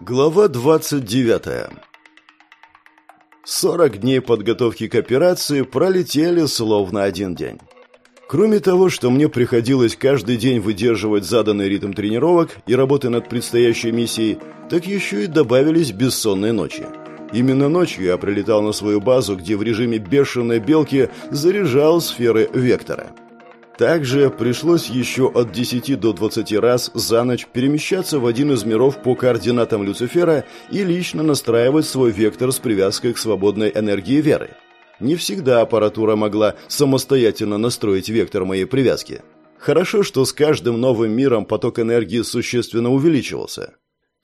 Глава 29. 40 дней подготовки к операции пролетели словно один день. Кроме того, что мне приходилось каждый день выдерживать заданный ритм тренировок и работы над предстоящей миссией, так еще и добавились бессонные ночи. Именно ночью я прилетал на свою базу, где в режиме бешеной белки заряжал сферы вектора – также пришлось еще от 10 до 20 раз за ночь перемещаться в один из миров по координатам Люцифера и лично настраивать свой вектор с привязкой к свободной энергии веры. Не всегда аппаратура могла самостоятельно настроить вектор моей привязки. Хорошо, что с каждым новым миром поток энергии существенно увеличивался.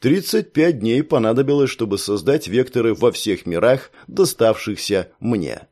35 дней понадобилось, чтобы создать векторы во всех мирах, доставшихся мне.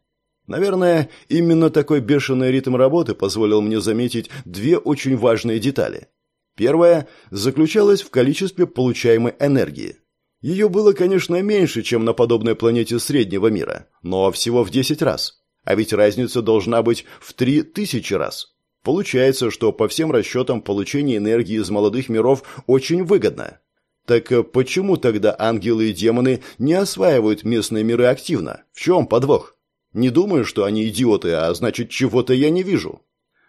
Наверное, именно такой бешеный ритм работы позволил мне заметить две очень важные детали. Первая заключалась в количестве получаемой энергии. Ее было, конечно, меньше, чем на подобной планете среднего мира, но всего в 10 раз. А ведь разница должна быть в 3000 раз. Получается, что по всем расчетам получение энергии из молодых миров очень выгодно. Так почему тогда ангелы и демоны не осваивают местные миры активно? В чем подвох? Не думаю, что они идиоты, а значит, чего-то я не вижу.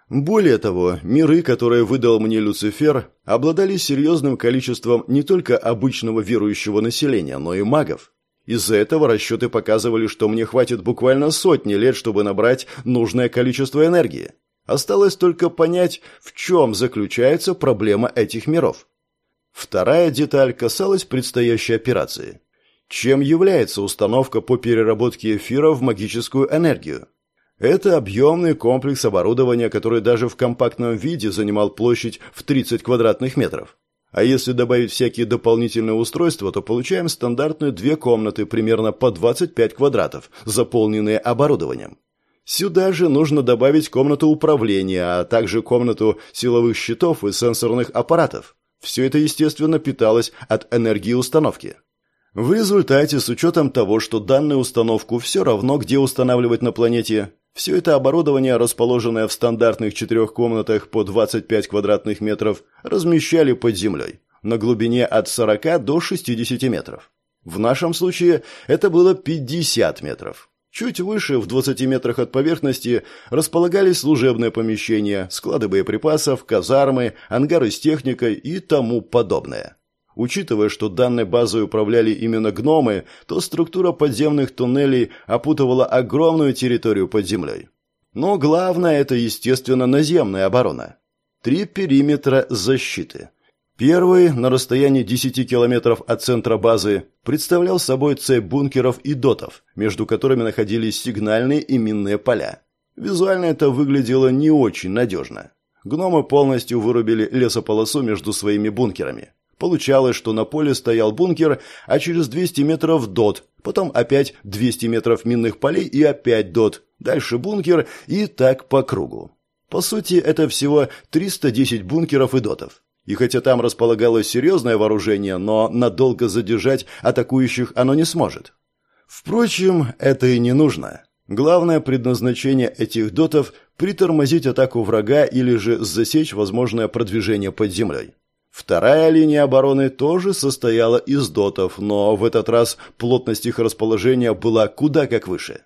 Более того, миры, которые выдал мне Люцифер, обладали серьезным количеством не только обычного верующего населения, но и магов. Из-за этого расчеты показывали, что мне хватит буквально сотни лет, чтобы набрать нужное количество энергии. Осталось только понять, в чем заключается проблема этих миров. Вторая деталь касалась предстоящей операции. Чем является установка по переработке эфира в магическую энергию? Это объемный комплекс оборудования, который даже в компактном виде занимал площадь в 30 квадратных метров. А если добавить всякие дополнительные устройства, то получаем стандартные две комнаты примерно по 25 квадратов, заполненные оборудованием. Сюда же нужно добавить комнату управления, а также комнату силовых щитов и сенсорных аппаратов. Все это, естественно, питалось от энергии установки. В результате, с учетом того, что данную установку все равно где устанавливать на планете, все это оборудование, расположенное в стандартных четырех комнатах по 25 квадратных метров, размещали под землей, на глубине от 40 до 60 метров. В нашем случае это было 50 метров. Чуть выше, в 20 метрах от поверхности, располагались служебные помещения, склады боеприпасов, казармы, ангары с техникой и тому подобное. Учитывая, что данной базой управляли именно гномы, то структура подземных туннелей опутывала огромную территорию под землей. Но главное – это, естественно, наземная оборона. Три периметра защиты. Первый, на расстоянии 10 километров от центра базы, представлял собой цепь бункеров и дотов, между которыми находились сигнальные и минные поля. Визуально это выглядело не очень надежно. Гномы полностью вырубили лесополосу между своими бункерами. Получалось, что на поле стоял бункер, а через 200 метров дот, потом опять 200 метров минных полей и опять дот, дальше бункер и так по кругу. По сути, это всего 310 бункеров и дотов. И хотя там располагалось серьезное вооружение, но надолго задержать атакующих оно не сможет. Впрочем, это и не нужно. Главное предназначение этих дотов – притормозить атаку врага или же засечь возможное продвижение под землей. Вторая линия обороны тоже состояла из дотов, но в этот раз плотность их расположения была куда как выше.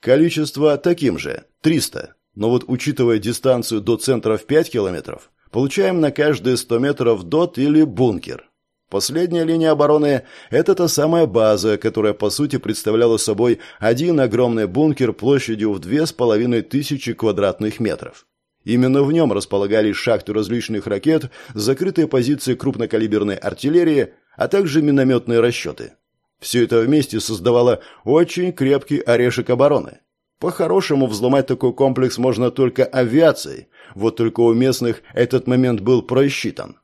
Количество таким же – 300. Но вот учитывая дистанцию до центра в 5 километров, получаем на каждые 100 метров дот или бункер. Последняя линия обороны – это та самая база, которая по сути представляла собой один огромный бункер площадью в 2500 квадратных метров. Именно в нем располагались шахты различных ракет, закрытые позиции крупнокалиберной артиллерии, а также минометные расчеты. Все это вместе создавало очень крепкий орешек обороны. По-хорошему взломать такой комплекс можно только авиацией, вот только у местных этот момент был просчитан.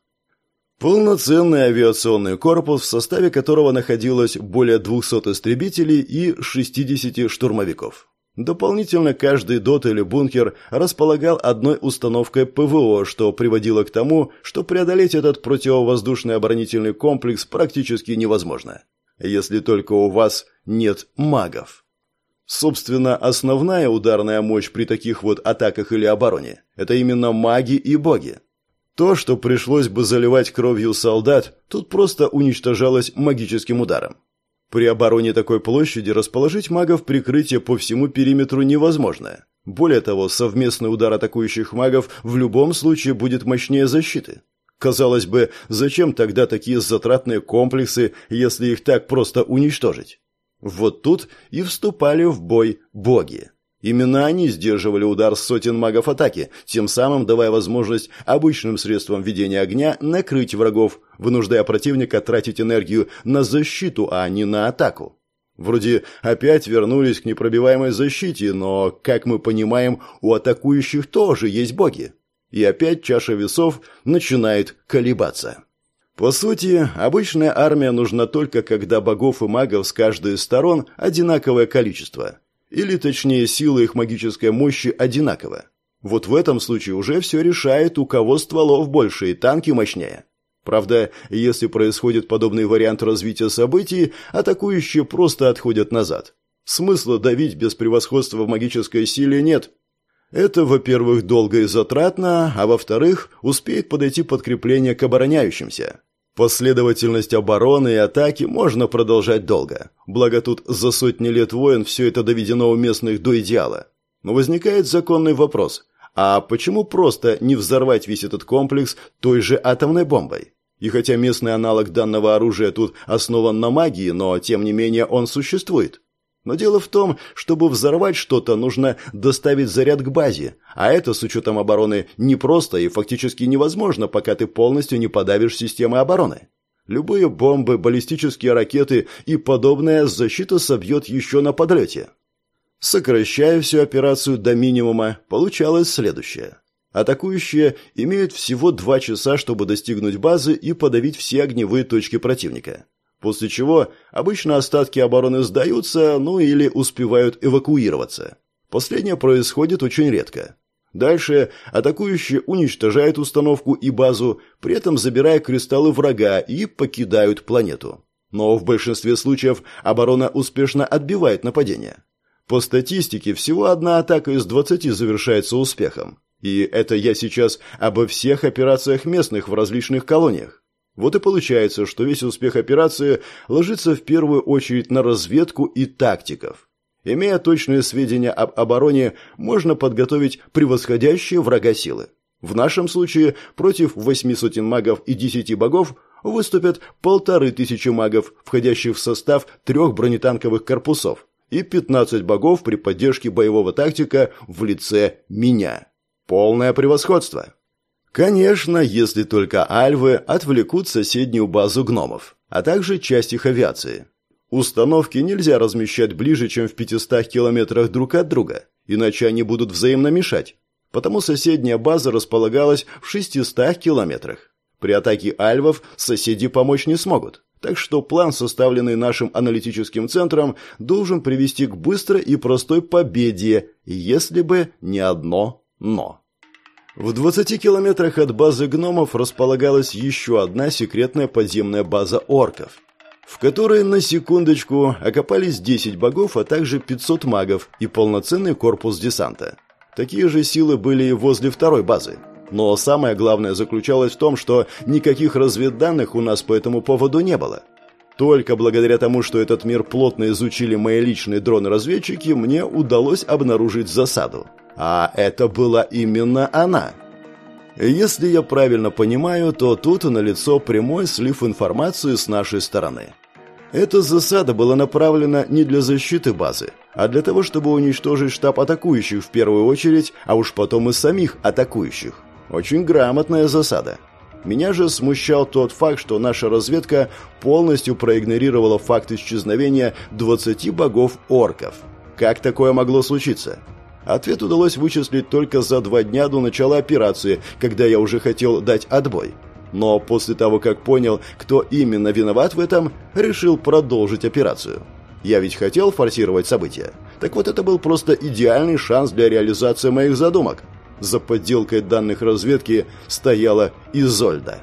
Полноценный авиационный корпус, в составе которого находилось более 200 истребителей и 60 штурмовиков. Дополнительно каждый дот или бункер располагал одной установкой ПВО, что приводило к тому, что преодолеть этот противовоздушный оборонительный комплекс практически невозможно, если только у вас нет магов. Собственно, основная ударная мощь при таких вот атаках или обороне – это именно маги и боги. То, что пришлось бы заливать кровью солдат, тут просто уничтожалось магическим ударом. При обороне такой площади расположить магов прикрытие по всему периметру невозможно. Более того, совместный удар атакующих магов в любом случае будет мощнее защиты. Казалось бы, зачем тогда такие затратные комплексы, если их так просто уничтожить? Вот тут и вступали в бой боги. Именно они сдерживали удар сотен магов атаки, тем самым давая возможность обычным средствам ведения огня накрыть врагов, вынуждая противника тратить энергию на защиту, а не на атаку. Вроде опять вернулись к непробиваемой защите, но, как мы понимаем, у атакующих тоже есть боги. И опять чаша весов начинает колебаться. По сути, обычная армия нужна только когда богов и магов с каждой из сторон одинаковое количество – или, точнее, сила их магической мощи одинакова. Вот в этом случае уже все решает, у кого стволов больше и танки мощнее. Правда, если происходит подобный вариант развития событий, атакующие просто отходят назад. Смысла давить без превосходства в магической силе нет. Это, во-первых, долго и затратно, а во-вторых, успеет подойти подкрепление к обороняющимся. Последовательность обороны и атаки можно продолжать долго. Благо тут за сотни лет войн все это доведено у местных до идеала. Но возникает законный вопрос. А почему просто не взорвать весь этот комплекс той же атомной бомбой? И хотя местный аналог данного оружия тут основан на магии, но тем не менее он существует. Но дело в том, чтобы взорвать что-то, нужно доставить заряд к базе, а это с учетом обороны непросто и фактически невозможно, пока ты полностью не подавишь системы обороны. Любые бомбы, баллистические ракеты и подобное защита собьет еще на подлете. Сокращая всю операцию до минимума, получалось следующее. Атакующие имеют всего два часа, чтобы достигнуть базы и подавить все огневые точки противника. После чего обычно остатки обороны сдаются, ну или успевают эвакуироваться. Последнее происходит очень редко. Дальше атакующие уничтожают установку и базу, при этом забирая кристаллы врага и покидают планету. Но в большинстве случаев оборона успешно отбивает нападение. По статистике, всего одна атака из 20 завершается успехом. И это я сейчас обо всех операциях местных в различных колониях. Вот и получается, что весь успех операции ложится в первую очередь на разведку и тактиков. Имея точные сведения об обороне, можно подготовить превосходящие врага силы. В нашем случае против восьми сотен магов и десяти богов выступят полторы тысячи магов, входящих в состав трех бронетанковых корпусов, и 15 богов при поддержке боевого тактика в лице меня. Полное превосходство. Конечно, если только альвы отвлекут соседнюю базу гномов, а также часть их авиации. Установки нельзя размещать ближе, чем в 500 километрах друг от друга, иначе они будут взаимно мешать. Потому соседняя база располагалась в 600 километрах. При атаке альвов соседи помочь не смогут. Так что план, составленный нашим аналитическим центром, должен привести к быстрой и простой победе, если бы не одно «но». В 20 километрах от базы гномов располагалась еще одна секретная подземная база орков, в которой на секундочку окопались 10 богов, а также 500 магов и полноценный корпус десанта. Такие же силы были и возле второй базы. Но самое главное заключалось в том, что никаких разведданных у нас по этому поводу не было. Только благодаря тому, что этот мир плотно изучили мои личные дроны-разведчики, мне удалось обнаружить засаду. А это была именно она. Если я правильно понимаю, то тут налицо прямой слив информации с нашей стороны. Эта засада была направлена не для защиты базы, а для того, чтобы уничтожить штаб атакующих в первую очередь, а уж потом и самих атакующих. Очень грамотная засада. Меня же смущал тот факт, что наша разведка полностью проигнорировала факт исчезновения 20 богов-орков. Как такое могло случиться? Ответ удалось вычислить только за два дня до начала операции, когда я уже хотел дать отбой. Но после того, как понял, кто именно виноват в этом, решил продолжить операцию. Я ведь хотел форсировать события. Так вот это был просто идеальный шанс для реализации моих задумок. За подделкой данных разведки стояла Изольда.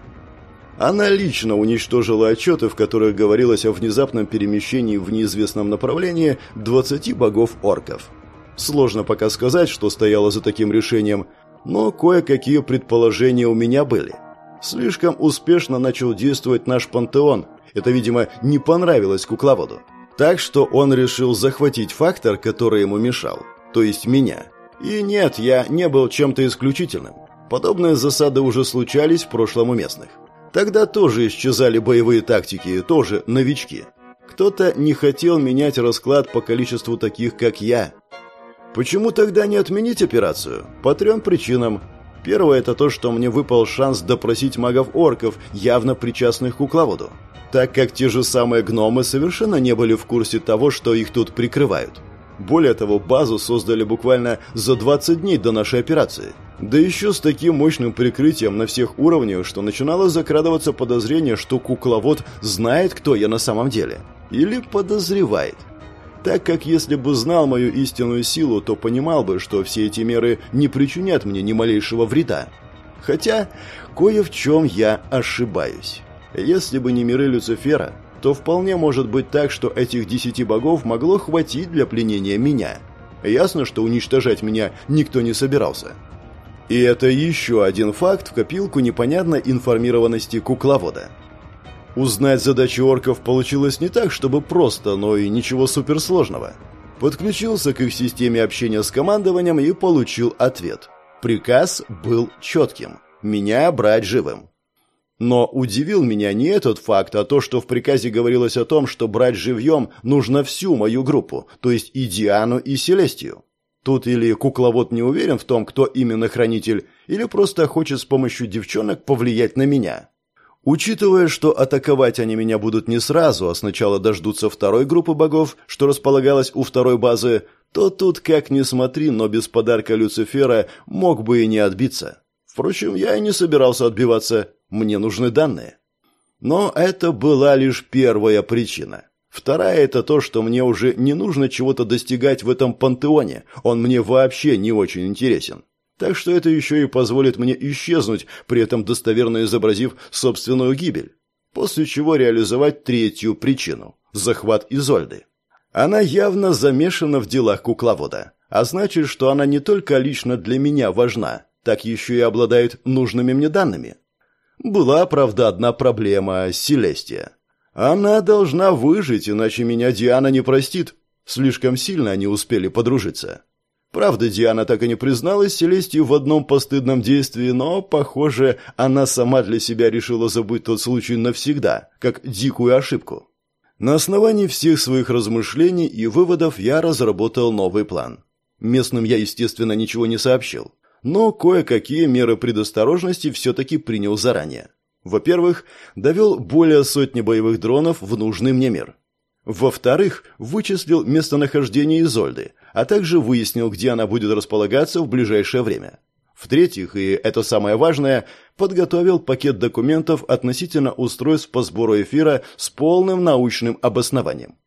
Она лично уничтожила отчеты, в которых говорилось о внезапном перемещении в неизвестном направлении 20 богов-орков. Сложно пока сказать, что стояло за таким решением, Но кое-какие предположения у меня были. Слишком успешно начал действовать наш пантеон. Это, видимо, не понравилось кукловоду. Так что он решил захватить фактор, который ему мешал, то есть меня. И нет, я не был чем-то исключительным. Подобные засады уже случались в прошлом у местных. Тогда тоже исчезали боевые тактики, тоже новички. Кто-то не хотел менять расклад по количеству таких, как я. Почему тогда не отменить операцию? По трем причинам. Первое – это то, что мне выпал шанс допросить магов-орков, явно причастных к кукловоду. Так как те же самые гномы совершенно не были в курсе того, что их тут прикрывают. Более того, базу создали буквально за 20 дней до нашей операции. Да еще с таким мощным прикрытием на всех уровнях, что начинало закрадываться подозрение, что кукловод знает, кто я на самом деле. Или подозревает. Так как если бы знал мою истинную силу, то понимал бы, что все эти меры не причинят мне ни малейшего вреда. Хотя кое в чем я ошибаюсь. Если бы не миры Люцифера, то вполне может быть так, что этих десяти богов могло хватить для пленения меня. Ясно, что уничтожать меня никто не собирался. И это еще один факт в копилку непонятной информированности кукловода. Узнать задачи орков получилось не так, чтобы просто, но и ничего суперсложного. Подключился к их системе общения с командованием и получил ответ. Приказ был четким – меня брать живым. Но удивил меня не этот факт, а то, что в приказе говорилось о том, что брать живьем нужно всю мою группу, то есть и Диану, и Селестию. Тут или кукловод не уверен в том, кто именно хранитель, или просто хочет с помощью девчонок повлиять на меня. Учитывая, что атаковать они меня будут не сразу, а сначала дождутся второй группы богов, что располагалась у второй базы, то тут, как ни смотри, но без подарка Люцифера мог бы и не отбиться. Впрочем, я и не собирался отбиваться. Мне нужны данные. Но это была лишь первая причина. Вторая – это то, что мне уже не нужно чего-то достигать в этом пантеоне. Он мне вообще не очень интересен. Так что это еще и позволит мне исчезнуть, при этом достоверно изобразив собственную гибель. После чего реализовать третью причину – захват Изольды. Она явно замешана в делах кукловода. А значит, что она не только лично для меня важна, так еще и обладает нужными мне данными. Была, правда, одна проблема – Селестия. Она должна выжить, иначе меня Диана не простит. Слишком сильно они успели подружиться. Правда, Диана так и не призналась Селестию в одном постыдном действии, но, похоже, она сама для себя решила забыть тот случай навсегда, как дикую ошибку. На основании всех своих размышлений и выводов я разработал новый план. Местным я, естественно, ничего не сообщил но кое-какие меры предосторожности все-таки принял заранее. Во-первых, довел более сотни боевых дронов в нужный мне мир. Во-вторых, вычислил местонахождение Изольды, а также выяснил, где она будет располагаться в ближайшее время. В-третьих, и это самое важное, подготовил пакет документов относительно устройств по сбору эфира с полным научным обоснованием.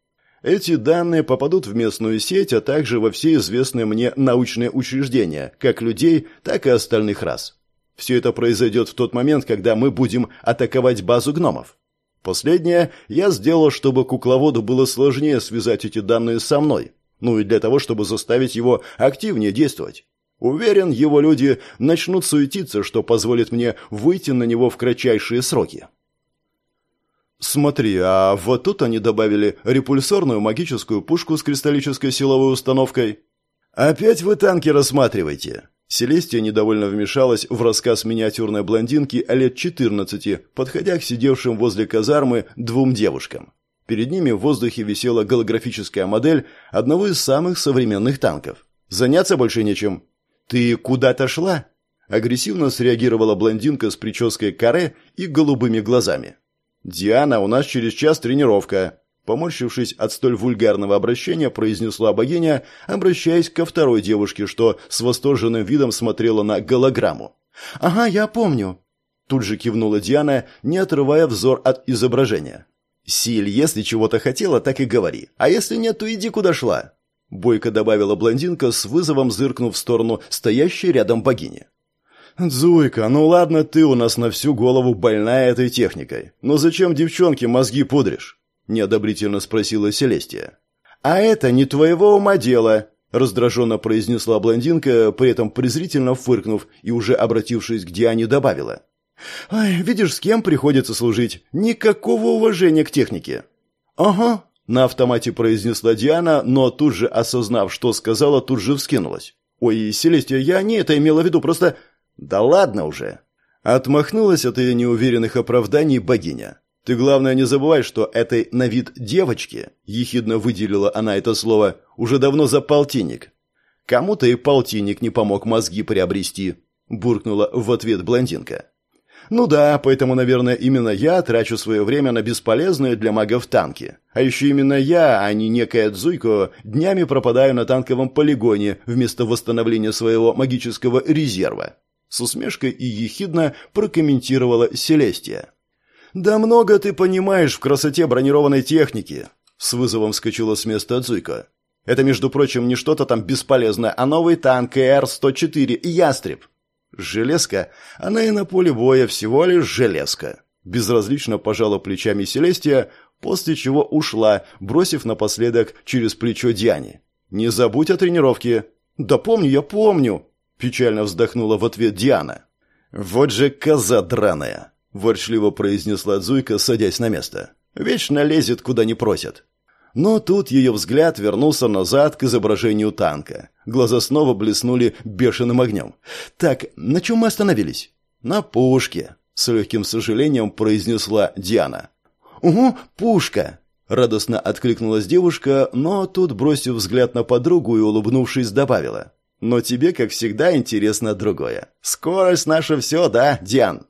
Эти данные попадут в местную сеть, а также во все известные мне научные учреждения, как людей, так и остальных рас. Все это произойдет в тот момент, когда мы будем атаковать базу гномов. Последнее я сделал, чтобы кукловоду было сложнее связать эти данные со мной, ну и для того, чтобы заставить его активнее действовать. Уверен, его люди начнут суетиться, что позволит мне выйти на него в кратчайшие сроки. «Смотри, а вот тут они добавили репульсорную магическую пушку с кристаллической силовой установкой». «Опять вы танки рассматриваете?» Селестия недовольно вмешалась в рассказ миниатюрной блондинки лет 14, подходя к сидевшим возле казармы двум девушкам. Перед ними в воздухе висела голографическая модель одного из самых современных танков. «Заняться больше нечем». «Ты куда-то шла?» Агрессивно среагировала блондинка с прической каре и голубыми глазами. «Диана, у нас через час тренировка», Поморщившись от столь вульгарного обращения, произнесла богиня, обращаясь ко второй девушке, что с восторженным видом смотрела на голограмму. «Ага, я помню», – тут же кивнула Диана, не отрывая взор от изображения. «Силь, если чего-то хотела, так и говори. А если нет, то иди куда шла», – бойко добавила блондинка с вызовом зыркнув в сторону стоящей рядом богини. «Дзуйка, ну ладно ты у нас на всю голову больная этой техникой. Но зачем девчонке мозги пудришь?» – неодобрительно спросила Селестия. «А это не твоего ума дело!» раздраженно произнесла блондинка, при этом презрительно фыркнув и уже обратившись к Диане добавила. «Ай, видишь, с кем приходится служить? Никакого уважения к технике». «Ага», — на автомате произнесла Диана, но тут же, осознав, что сказала, тут же вскинулась. «Ой, Селестия, я не это имела в виду, просто...» «Да ладно уже!» Отмахнулась от ее неуверенных оправданий богиня. «Ты, главное, не забывай, что этой на вид девочке, ехидно выделила она это слово, уже давно за полтинник. Кому-то и полтинник не помог мозги приобрести», буркнула в ответ блондинка. Ну да, поэтому, наверное, именно я трачу свое время на бесполезные для магов танки. А еще именно я, а не некая Дзуйко, днями пропадаю на танковом полигоне вместо восстановления своего магического резерва. С усмешкой и ехидно прокомментировала Селестия. «Да много ты понимаешь в красоте бронированной техники!» С вызовом вскочила с места Дзуйко. «Это, между прочим, не что-то там бесполезное, а новый танк эр-104 «Ястреб». Железка, она и на поле боя всего лишь железка. Безразлично пожала плечами Селестия, после чего ушла, бросив напоследок через плечо Диане. «Не забудь о тренировке». «Да помню, я помню», – печально вздохнула в ответ Диана. «Вот же коза драная», – ворчливо произнесла Дзуйка, садясь на место. «Вечно лезет, куда не просят». Но тут ее взгляд вернулся назад к изображению танка. Глаза снова блеснули бешеным огнем. «Так, на чем мы остановились?» «На пушке», — с легким сожалением произнесла Диана. «Угу, пушка!» — радостно откликнулась девушка, но тут, бросив взгляд на подругу и улыбнувшись, добавила. «Но тебе, как всегда, интересно другое. Скорость наша все, да, Диан?»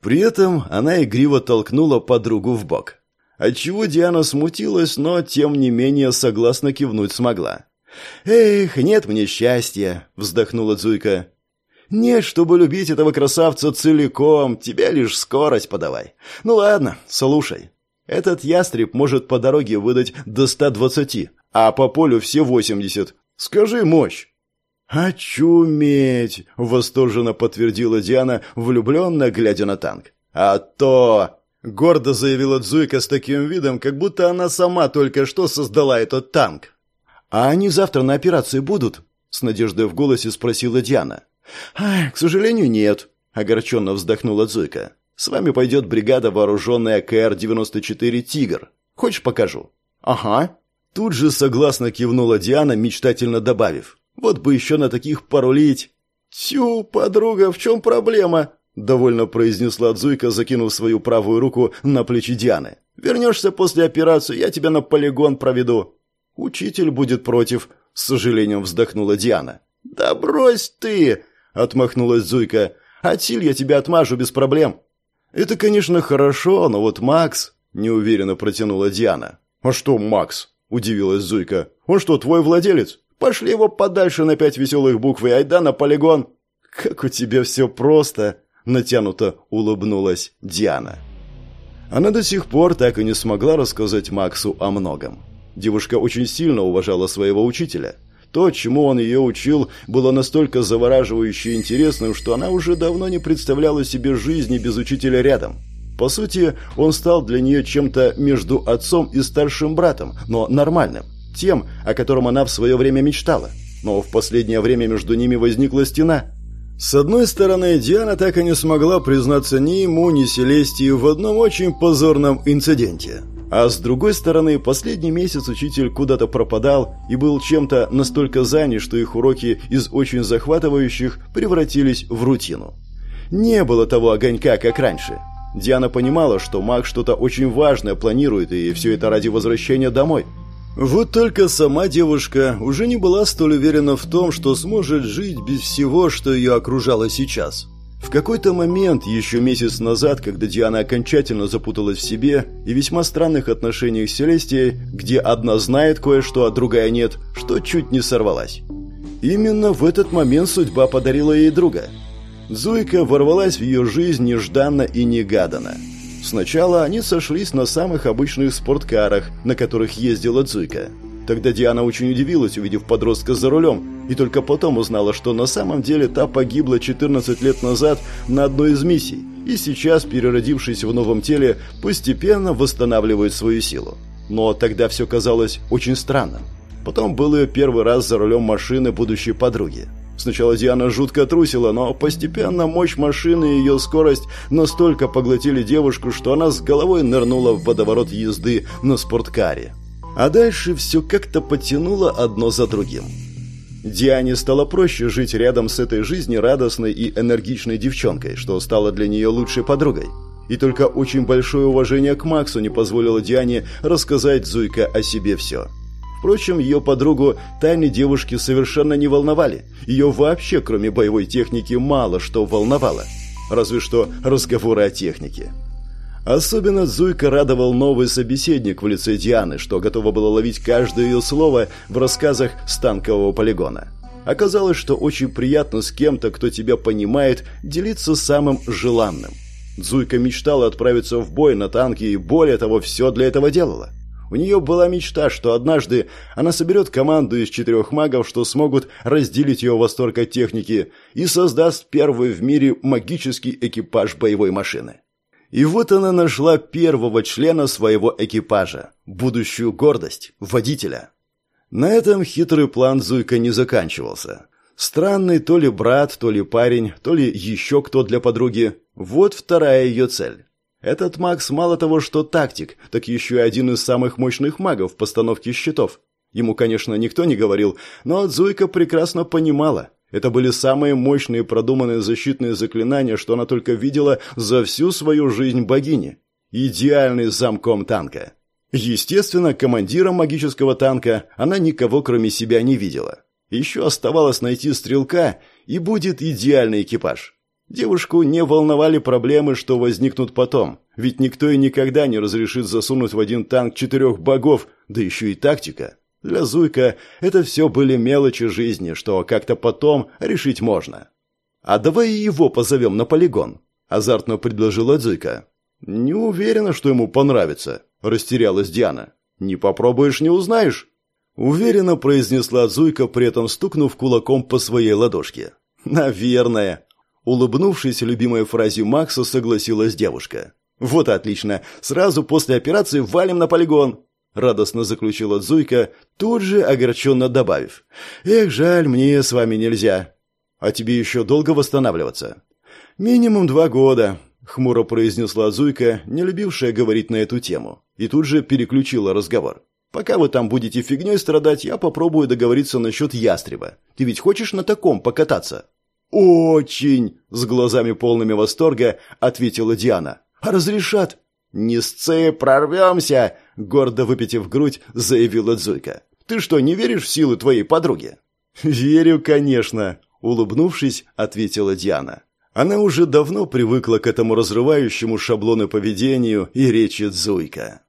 При этом она игриво толкнула подругу в бок отчего Диана смутилась, но, тем не менее, согласно кивнуть смогла. «Эх, нет мне счастья!» — вздохнула Дзуйка. «Нет, чтобы любить этого красавца целиком, тебя лишь скорость подавай. Ну ладно, слушай. Этот ястреб может по дороге выдать до 120, а по полю все 80. Скажи мощь!» «Очуметь!» — восторженно подтвердила Диана, влюбленно глядя на танк. «А то!» Гордо заявила Дзуйка с таким видом, как будто она сама только что создала этот танк. «А они завтра на операции будут?» С надеждой в голосе спросила Диана. «Ай, к сожалению, нет», — огорченно вздохнула Дзуйка. «С вами пойдет бригада, вооруженная КР-94 «Тигр». Хочешь, покажу?» «Ага». Тут же согласно кивнула Диана, мечтательно добавив. «Вот бы еще на таких порулить». «Тю, подруга, в чем проблема?» Довольно произнесла Дзуйка, закинув свою правую руку на плечи Дианы. Вернешься после операции, я тебя на полигон проведу. Учитель будет против, с сожалением вздохнула Диана. Да брось ты, отмахнулась Зуйка. От силь я тебя отмажу без проблем. Это, конечно, хорошо, но вот Макс, неуверенно протянула Диана. А что, Макс? удивилась Зуйка. Он что, твой владелец? Пошли его подальше на пять веселых букв и айда на полигон. Как у тебя все просто, натянуто улыбнулась Диана. Она до сих пор так и не смогла рассказать Максу о многом. Девушка очень сильно уважала своего учителя. То, чему он ее учил, было настолько завораживающе интересным, что она уже давно не представляла себе жизни без учителя рядом. По сути, он стал для нее чем-то между отцом и старшим братом, но нормальным, тем, о котором она в свое время мечтала. Но в последнее время между ними возникла стена – с одной стороны, Диана так и не смогла признаться ни ему, ни Селестии в одном очень позорном инциденте. А с другой стороны, последний месяц учитель куда-то пропадал и был чем-то настолько занят, что их уроки из очень захватывающих превратились в рутину. Не было того огонька, как раньше. Диана понимала, что маг что-то очень важное планирует, и все это ради возвращения домой – вот только сама девушка уже не была столь уверена в том, что сможет жить без всего, что ее окружало сейчас. В какой-то момент, еще месяц назад, когда Диана окончательно запуталась в себе и весьма странных отношениях с Селестией, где одна знает кое-что, а другая нет, что чуть не сорвалась. Именно в этот момент судьба подарила ей друга. Зуйка ворвалась в ее жизнь нежданно и негаданно. Сначала они сошлись на самых обычных спорткарах, на которых ездила Цуйка. Тогда Диана очень удивилась, увидев подростка за рулем, и только потом узнала, что на самом деле та погибла 14 лет назад на одной из миссий, и сейчас, переродившись в новом теле, постепенно восстанавливает свою силу. Но тогда все казалось очень странным. Потом был ее первый раз за рулем машины будущей подруги. Сначала Диана жутко трусила, но постепенно мощь машины и ее скорость настолько поглотили девушку, что она с головой нырнула в водоворот езды на спорткаре. А дальше все как-то потянуло одно за другим. Диане стало проще жить рядом с этой жизнерадостной и энергичной девчонкой, что стало для нее лучшей подругой. И только очень большое уважение к Максу не позволило Диане рассказать Зуйка о себе все. Впрочем, ее подругу тайны девушки совершенно не волновали. Ее вообще, кроме боевой техники, мало что волновало. Разве что разговоры о технике. Особенно Зуйка радовал новый собеседник в лице Дианы, что готова была ловить каждое ее слово в рассказах с танкового полигона. Оказалось, что очень приятно с кем-то, кто тебя понимает, делиться самым желанным. Зуйка мечтала отправиться в бой на танке и, более того, все для этого делала. У нее была мечта, что однажды она соберет команду из четырех магов, что смогут разделить ее восторг от техники и создаст первый в мире магический экипаж боевой машины. И вот она нашла первого члена своего экипажа, будущую гордость, водителя. На этом хитрый план Зуйка не заканчивался. Странный то ли брат, то ли парень, то ли еще кто для подруги. Вот вторая ее цель. Этот Макс мало того, что тактик, так еще и один из самых мощных магов в постановке щитов. Ему, конечно, никто не говорил, но Зуйка прекрасно понимала. Это были самые мощные продуманные защитные заклинания, что она только видела за всю свою жизнь богини. Идеальный замком танка. Естественно, командиром магического танка она никого кроме себя не видела. Еще оставалось найти стрелка, и будет идеальный экипаж. Девушку не волновали проблемы, что возникнут потом, ведь никто и никогда не разрешит засунуть в один танк четырех богов, да еще и тактика. Для Зуйка это все были мелочи жизни, что как-то потом решить можно. «А давай его позовем на полигон», – азартно предложила Зуйка. «Не уверена, что ему понравится», – растерялась Диана. «Не попробуешь, не узнаешь». Уверенно произнесла Зуйка, при этом стукнув кулаком по своей ладошке. «Наверное». Улыбнувшись любимой фразе Макса, согласилась девушка. «Вот отлично. Сразу после операции валим на полигон. — радостно заключила Зуйка, тут же огорченно добавив. «Эх, жаль, мне с вами нельзя. А тебе еще долго восстанавливаться?» «Минимум два года», — хмуро произнесла Зуйка, не любившая говорить на эту тему, и тут же переключила разговор. «Пока вы там будете фигней страдать, я попробую договориться насчет ястреба. Ты ведь хочешь на таком покататься?» «Очень!» — с глазами полными восторга ответила Диана. «А разрешат?» «Не сцы, прорвемся!» — гордо выпитив грудь, заявила Зуйка. «Ты что, не веришь в силы твоей подруги?» «Верю, конечно», — улыбнувшись, ответила Диана. Она уже давно привыкла к этому разрывающему шаблону поведению и речи Зуйка.